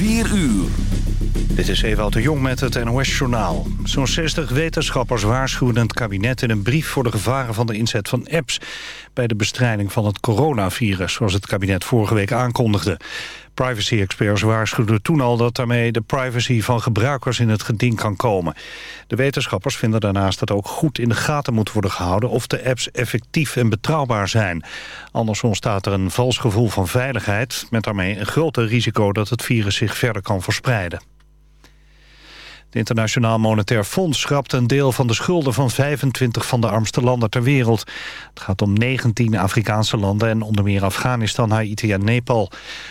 4 uur. Dit is Ewout de Jong met het NOS-journaal. Zo'n 60 wetenschappers waarschuwen het kabinet in een brief... voor de gevaren van de inzet van apps... bij de bestrijding van het coronavirus... zoals het kabinet vorige week aankondigde. Privacy-experts waarschuwden toen al dat daarmee de privacy van gebruikers in het geding kan komen. De wetenschappers vinden daarnaast dat ook goed in de gaten moet worden gehouden of de apps effectief en betrouwbaar zijn. Anders ontstaat er een vals gevoel van veiligheid met daarmee een groter risico dat het virus zich verder kan verspreiden. Het Internationaal Monetair Fonds schrapt een deel van de schulden van 25 van de armste landen ter wereld. Het gaat om 19 Afrikaanse landen en onder meer Afghanistan, Haiti en Nepal.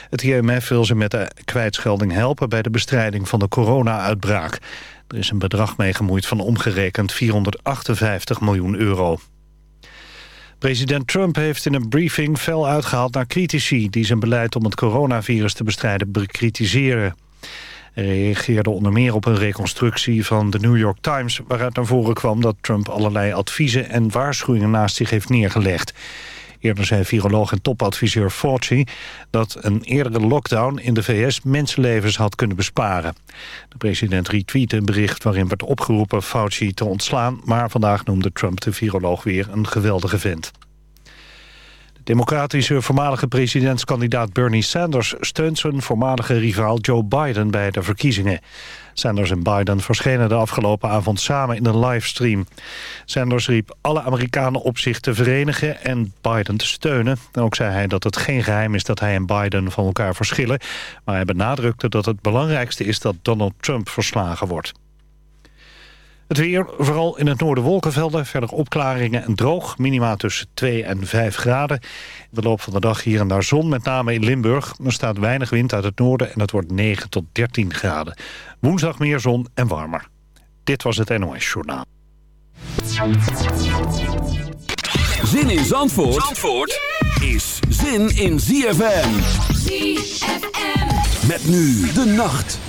Het IMF wil ze met de kwijtschelding helpen bij de bestrijding van de corona-uitbraak. Er is een bedrag mee gemoeid van omgerekend 458 miljoen euro. President Trump heeft in een briefing fel uitgehaald naar critici... die zijn beleid om het coronavirus te bestrijden bekritiseren. Hij reageerde onder meer op een reconstructie van de New York Times... waaruit naar voren kwam dat Trump allerlei adviezen en waarschuwingen naast zich heeft neergelegd. Eerder zei viroloog en topadviseur Fauci dat een eerdere lockdown in de VS mensenlevens had kunnen besparen. De president retweette een bericht waarin werd opgeroepen Fauci te ontslaan, maar vandaag noemde Trump de viroloog weer een geweldige vent. Democratische voormalige presidentskandidaat Bernie Sanders steunt zijn voormalige rivaal Joe Biden bij de verkiezingen. Sanders en Biden verschenen de afgelopen avond samen in een livestream. Sanders riep alle Amerikanen op zich te verenigen en Biden te steunen. ook zei hij dat het geen geheim is dat hij en Biden van elkaar verschillen. Maar hij benadrukte dat het belangrijkste is dat Donald Trump verslagen wordt. Het weer, vooral in het noorden wolkenvelden. Verder opklaringen en droog. Minima tussen 2 en 5 graden. In de loop van de dag hier en daar zon, met name in Limburg. Er staat weinig wind uit het noorden en het wordt 9 tot 13 graden. Woensdag meer zon en warmer. Dit was het NOS Journaal. Zin in Zandvoort, Zandvoort is zin in ZFM. ZFM. Met nu de nacht.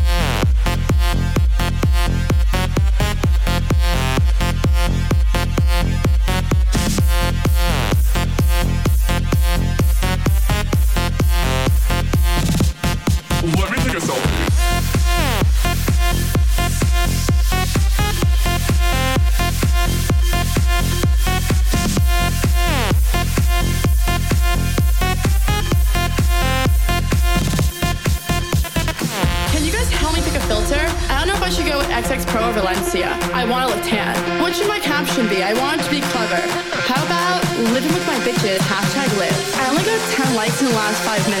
I want to look tan. What should my caption be? I want it to be clever. How about living with my bitches, hashtag live. I only got 10 likes in the last five minutes.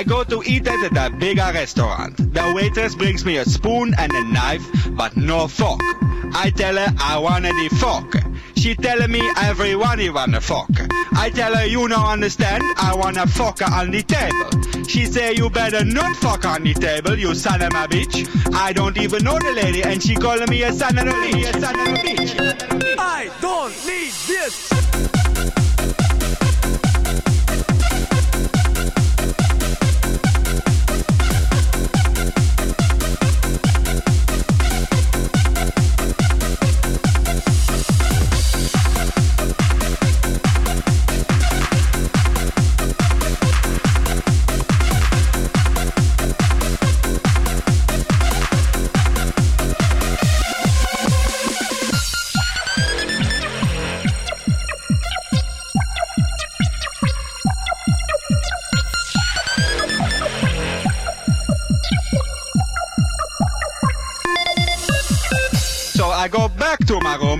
I go to eat at a bigger restaurant. The waitress brings me a spoon and a knife, but no fork. I tell her I want the fork. She telling me everyone you want a fork. I tell her you don't understand, I want a fork on the table. She say you better not fuck on the table, you son of a bitch. I don't even know the lady, and she calling me a son of a bitch. A son of a bitch. I don't need this.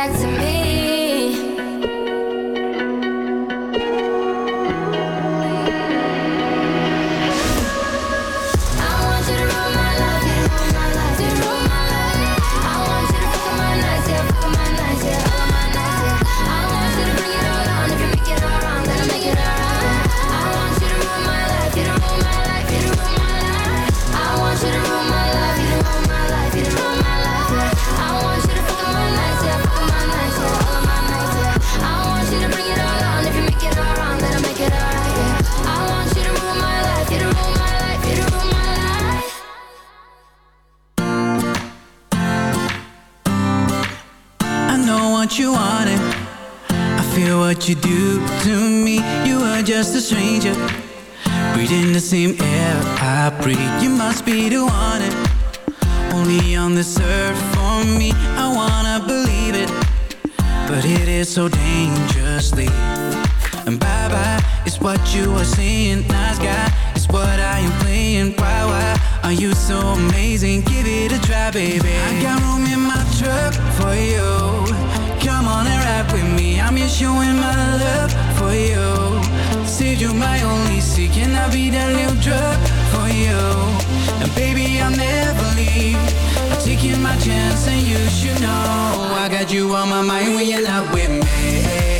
back to what you do to me. You are just a stranger Breathing the same air I breathe. You must be the one Only on this earth for me. I wanna believe it But it is so dangerously. And bye-bye is what you are saying Nice guy. Is what I am playing Why, why are you so amazing? Give it a try, baby. I got room in my truck for you wanna ride with me? I'm just showing my love for you. Said you're my only seat, can I be that new drug for you? And baby, I'll never leave. I'm taking my chance, and you should know I got you on my mind when you're not with me.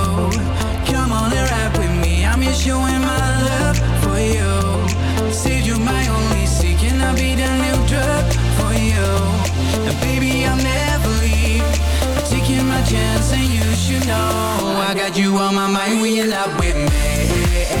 showing my love for you. You my only seat. Can I be new drug for you? And baby, I'll never leave. Taking my chance, and you should know I got you on my mind when you're not with me.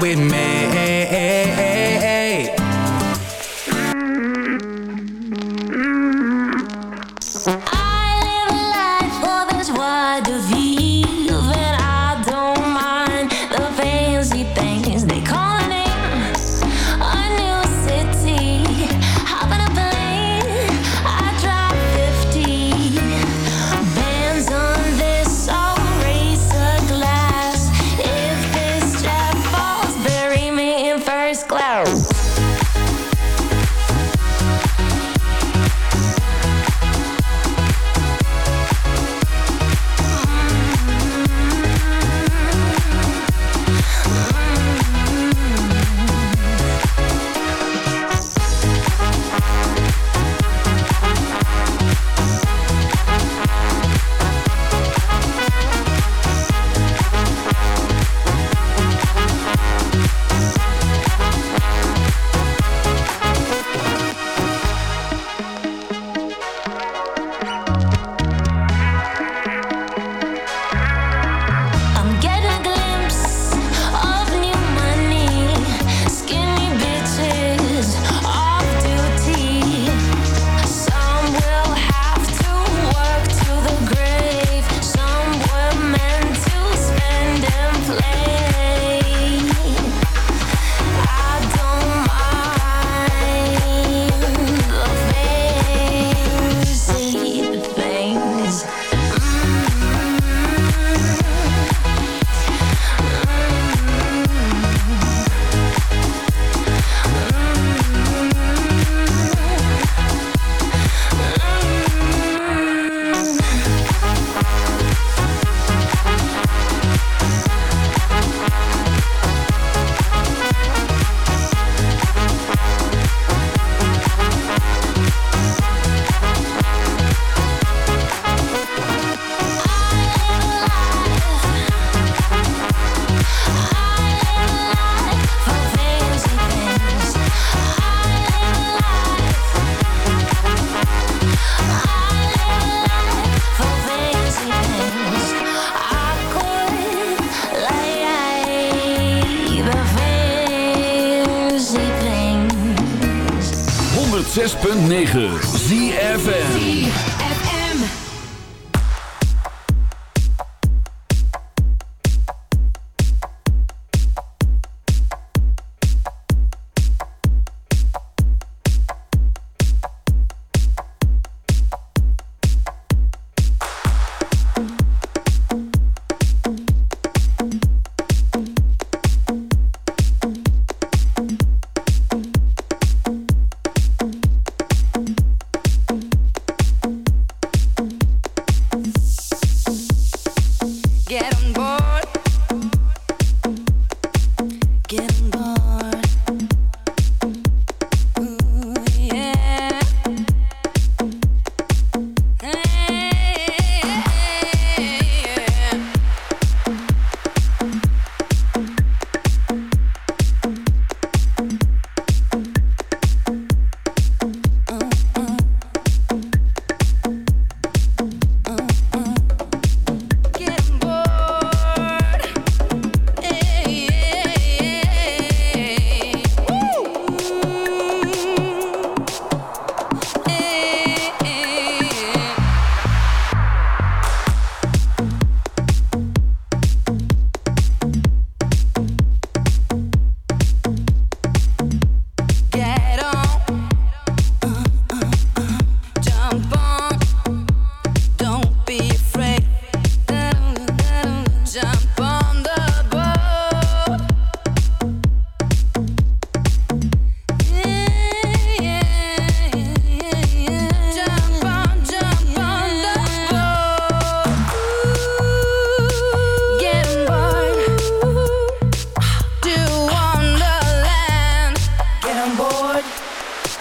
With me.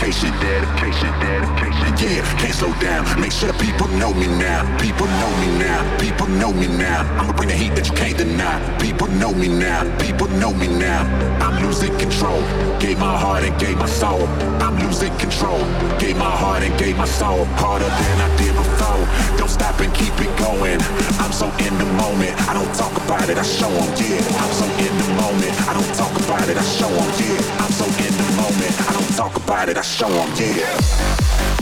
Dedication, dedication, dedication. Yeah, can't slow down. Make sure the people know me now. People know me now. People know me now. I'ma bring the heat that you can't deny. People know me now. People know me now. I'm losing control. Gave my heart and gave my soul. I'm losing control. Gave my heart and gave my soul. Harder than I did before. Don't stop and keep it going. I'm so in the moment. I don't talk about it, I show 'em, yeah. I'm so in the moment. I don't talk about it, I show 'em, yeah. I'm so in the moment. I don't talk about it, I show 'em, yeah.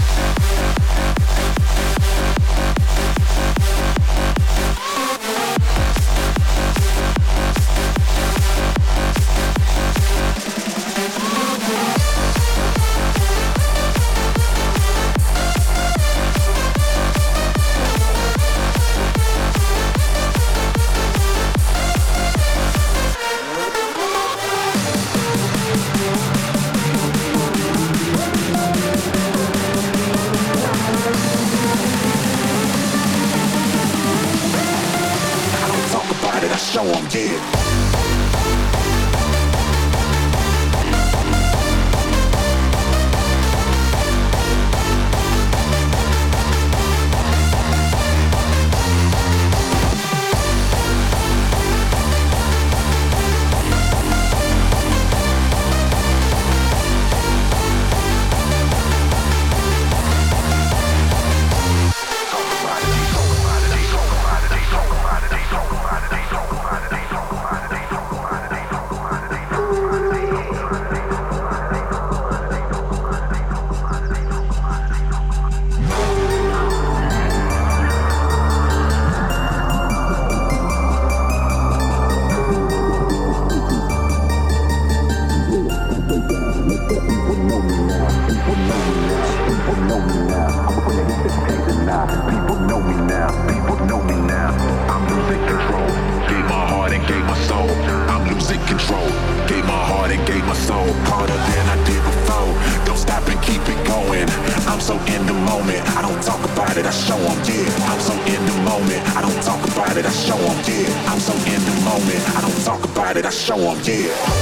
About it. I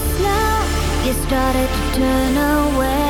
This you started to turn away.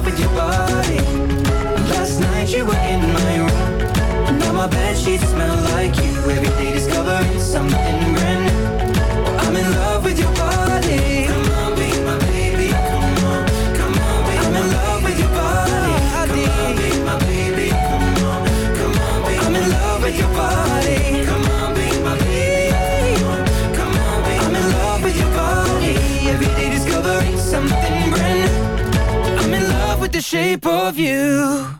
I'm in with your body. Last night you were in my room. Now my bed sheets smell like you. Every day discovering something brand new. The shape of you.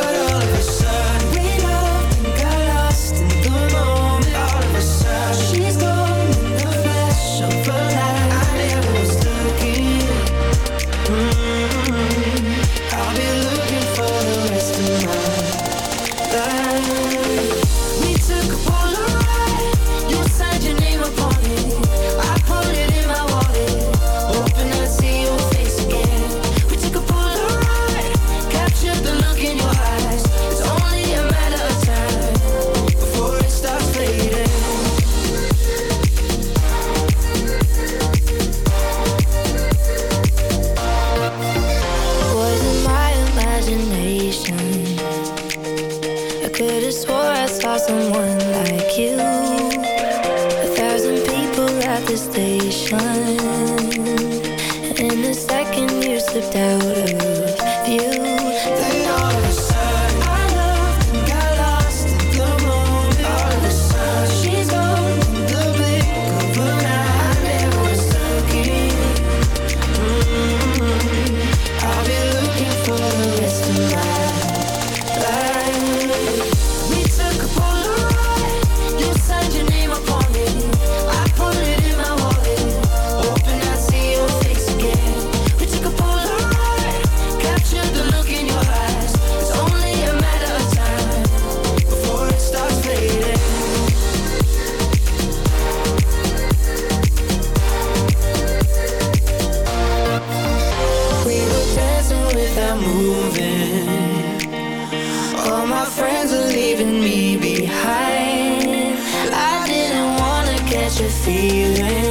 feeling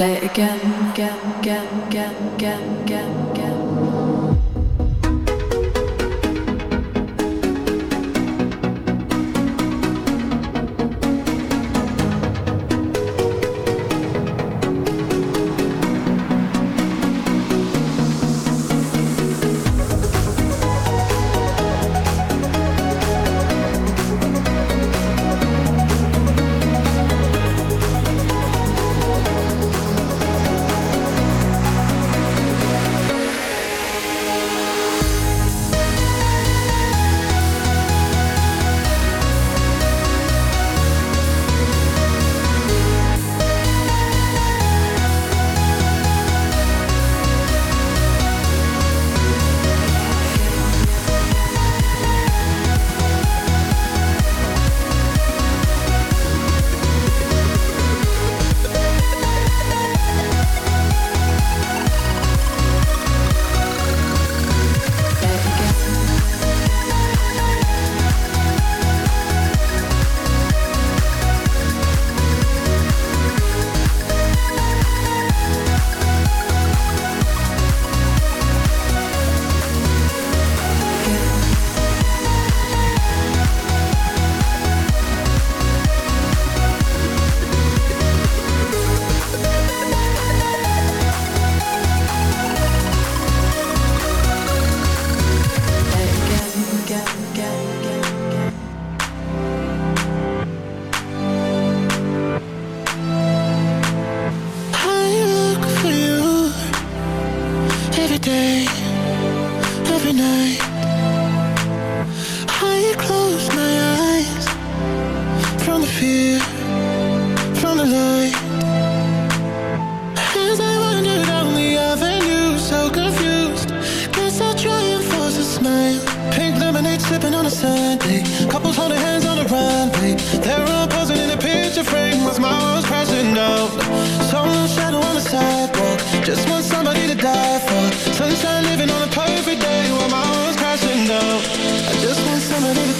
play again. perfect day when my world's crashing down. I just want somebody to